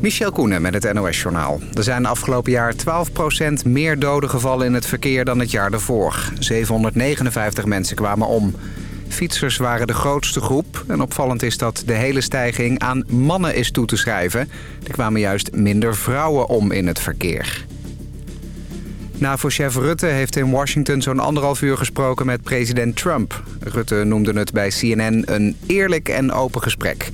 Michel Koenen met het NOS-journaal. Er zijn afgelopen jaar 12% meer doden gevallen in het verkeer dan het jaar daarvoor. 759 mensen kwamen om. Fietsers waren de grootste groep. En opvallend is dat de hele stijging aan mannen is toe te schrijven. Er kwamen juist minder vrouwen om in het verkeer. NAVO-chef Rutte heeft in Washington zo'n anderhalf uur gesproken met president Trump. Rutte noemde het bij CNN een eerlijk en open gesprek.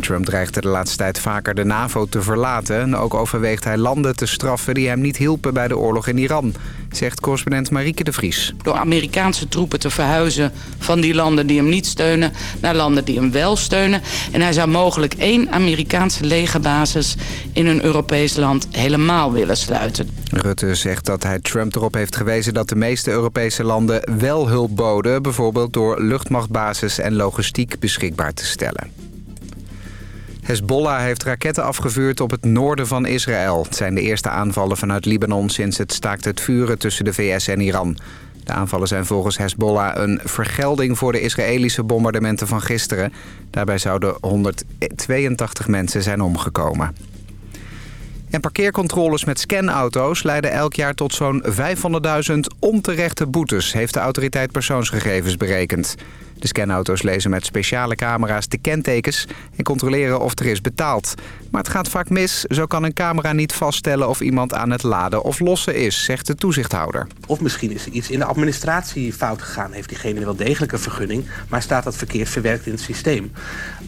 Trump dreigde de laatste tijd vaker de NAVO te verlaten. En ook overweegt hij landen te straffen die hem niet hielpen bij de oorlog in Iran. Zegt correspondent Marieke de Vries. Door Amerikaanse troepen te verhuizen van die landen die hem niet steunen... naar landen die hem wel steunen. En hij zou mogelijk één Amerikaanse legerbasis in een Europees land helemaal willen sluiten. Rutte zegt dat hij Trump erop heeft gewezen dat de meeste Europese landen wel hulp boden. Bijvoorbeeld door luchtmachtbasis en logistiek beschikbaar te stellen. Hezbollah heeft raketten afgevuurd op het noorden van Israël. Het zijn de eerste aanvallen vanuit Libanon sinds het staakt het vuren tussen de VS en Iran. De aanvallen zijn volgens Hezbollah een vergelding voor de Israëlische bombardementen van gisteren. Daarbij zouden 182 mensen zijn omgekomen. En parkeercontroles met scanauto's leiden elk jaar tot zo'n 500.000 onterechte boetes... heeft de autoriteit persoonsgegevens berekend. De scanauto's lezen met speciale camera's de kentekens en controleren of er is betaald. Maar het gaat vaak mis. Zo kan een camera niet vaststellen of iemand aan het laden of lossen is, zegt de toezichthouder. Of misschien is er iets in de administratie fout gegaan. Heeft diegene wel degelijk een vergunning, maar staat dat verkeerd verwerkt in het systeem.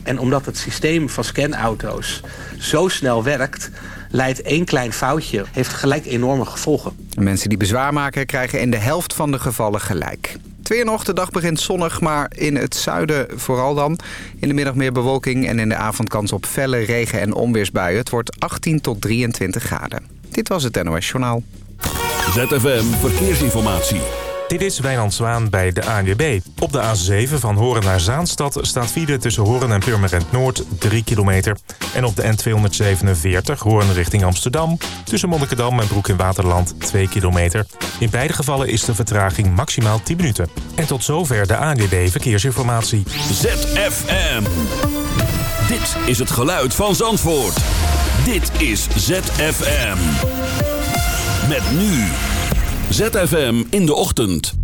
En omdat het systeem van scanauto's zo snel werkt leidt één klein foutje, heeft gelijk enorme gevolgen. Mensen die bezwaar maken krijgen in de helft van de gevallen gelijk. Twee nog, de dag begint zonnig, maar in het zuiden vooral dan. In de middag meer bewolking en in de avond kans op felle regen- en onweersbuien. Het wordt 18 tot 23 graden. Dit was het NOS Journaal. ZFM Verkeersinformatie. Dit is Wijnand Zwaan bij de ANWB. Op de A7 van Horen naar Zaanstad staat file tussen Horen en Purmerend Noord 3 kilometer. En op de N247 Horen richting Amsterdam tussen Monnikendam en Broek in Waterland 2 kilometer. In beide gevallen is de vertraging maximaal 10 minuten. En tot zover de ANWB Verkeersinformatie. ZFM. Dit is het geluid van Zandvoort. Dit is ZFM. Met nu... ZFM in de ochtend.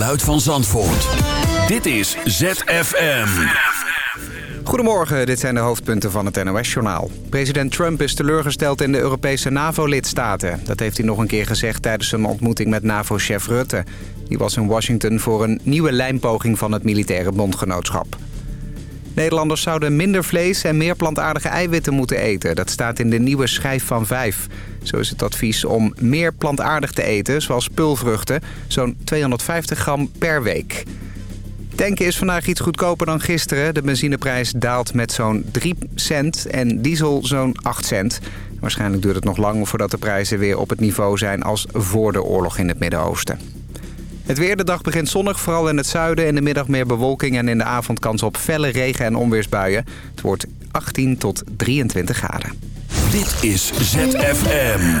geluid van Zandvoort. Dit is ZFM. Goedemorgen, dit zijn de hoofdpunten van het NOS-journaal. President Trump is teleurgesteld in de Europese NAVO-lidstaten. Dat heeft hij nog een keer gezegd tijdens zijn ontmoeting met NAVO-chef Rutte. Die was in Washington voor een nieuwe lijnpoging van het militaire bondgenootschap. Nederlanders zouden minder vlees en meer plantaardige eiwitten moeten eten. Dat staat in de nieuwe schijf van 5. Zo is het advies om meer plantaardig te eten, zoals pulvruchten. Zo'n 250 gram per week. Tanken is vandaag iets goedkoper dan gisteren. De benzineprijs daalt met zo'n 3 cent en diesel zo'n 8 cent. Waarschijnlijk duurt het nog lang voordat de prijzen weer op het niveau zijn als voor de oorlog in het Midden-Oosten. Het weer, de dag begint zonnig, vooral in het zuiden. In de middag meer bewolking en in de avond kans op felle regen- en onweersbuien. Het wordt 18 tot 23 graden. Dit is ZFM.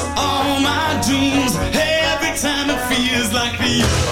all my dreams. Every time it feels like the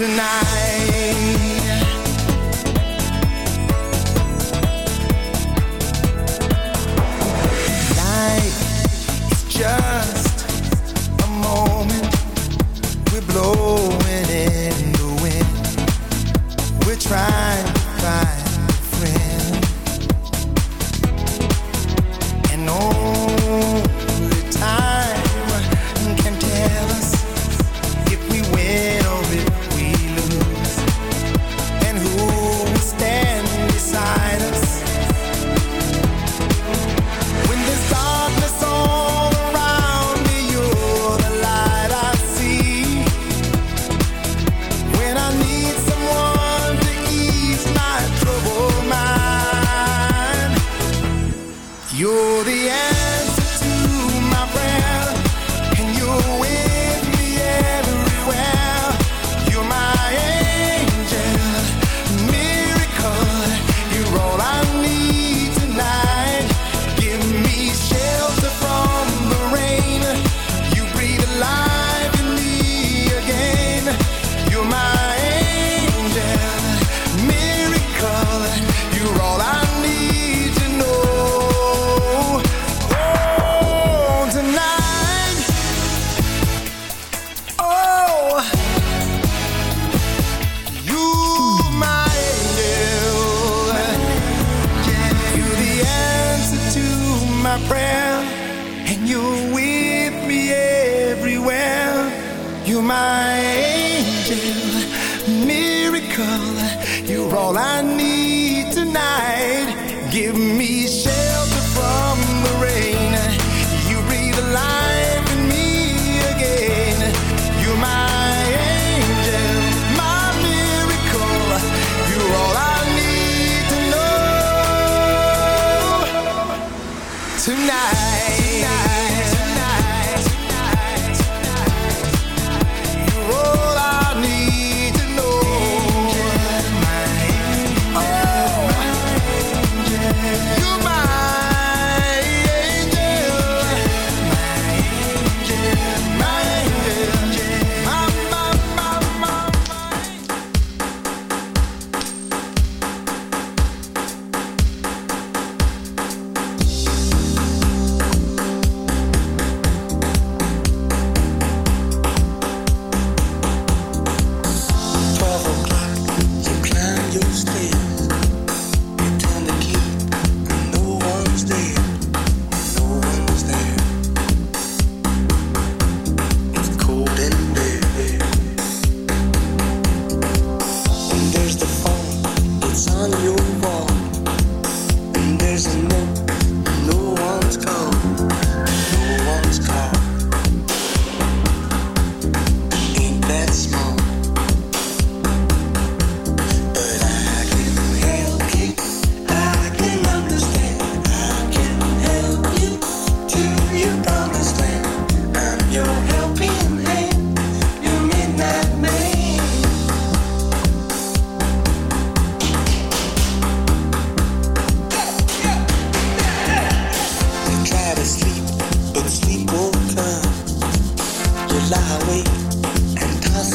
tonight. give me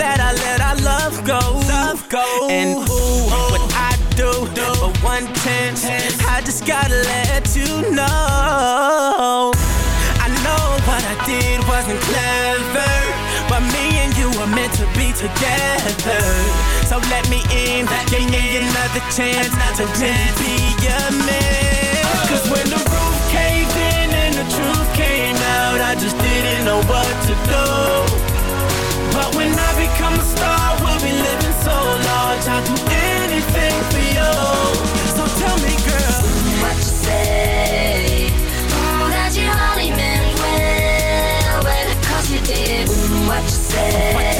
that I let our love go? Love go. And ooh, what I do for one chance, I just gotta let you know. I know what I did wasn't clever, but me and you were meant to be together. So let me in, give me another chance to really be your man. Uh. Cause when the roof caved in and the truth came out, I just didn't know what to do. But when I become a star, we'll be living so large. I'll do anything for you. So tell me, girl, What you say? Oh, that you only meant well, cause you did. Mm, what you say,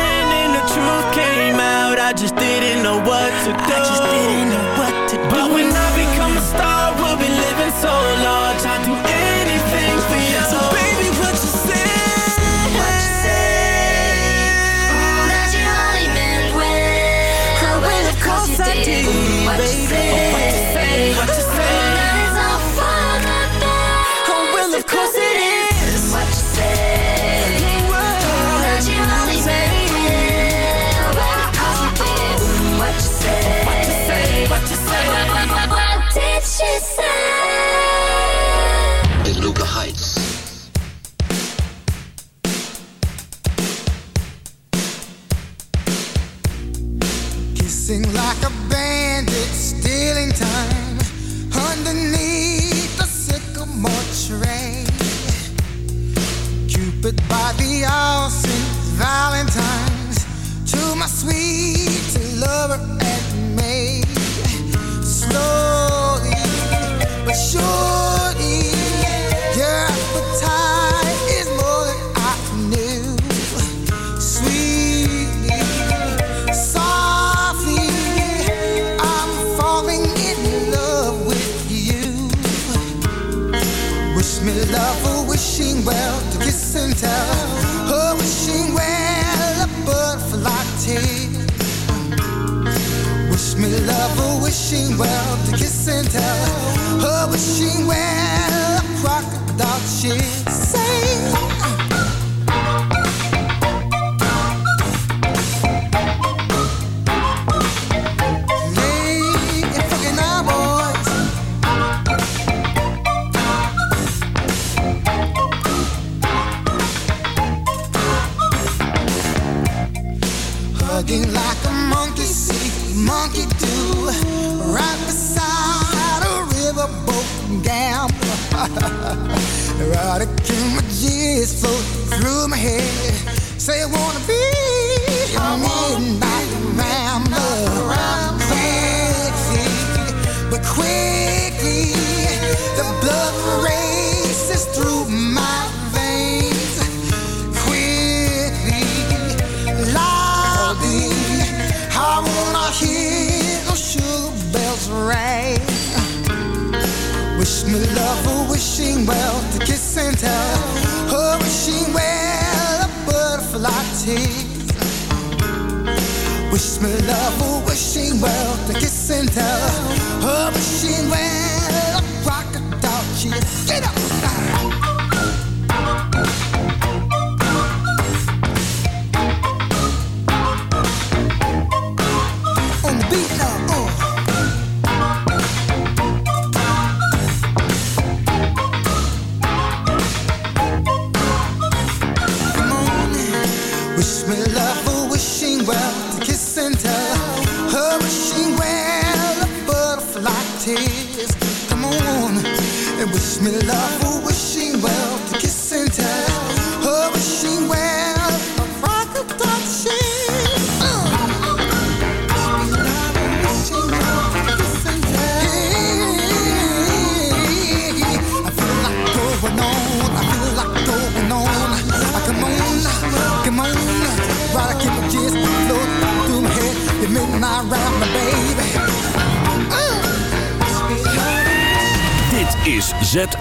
came out, I just didn't know what to do. I just didn't know what to do. But when I become a star, we'll be living so large. I'll do me love, oh, wishing well to kiss and tell. Oh, wishing well a butterfly tease. Wish me love, oh, wishing well to kiss and tell. Oh, wishing well a crocodile cheese. Get up!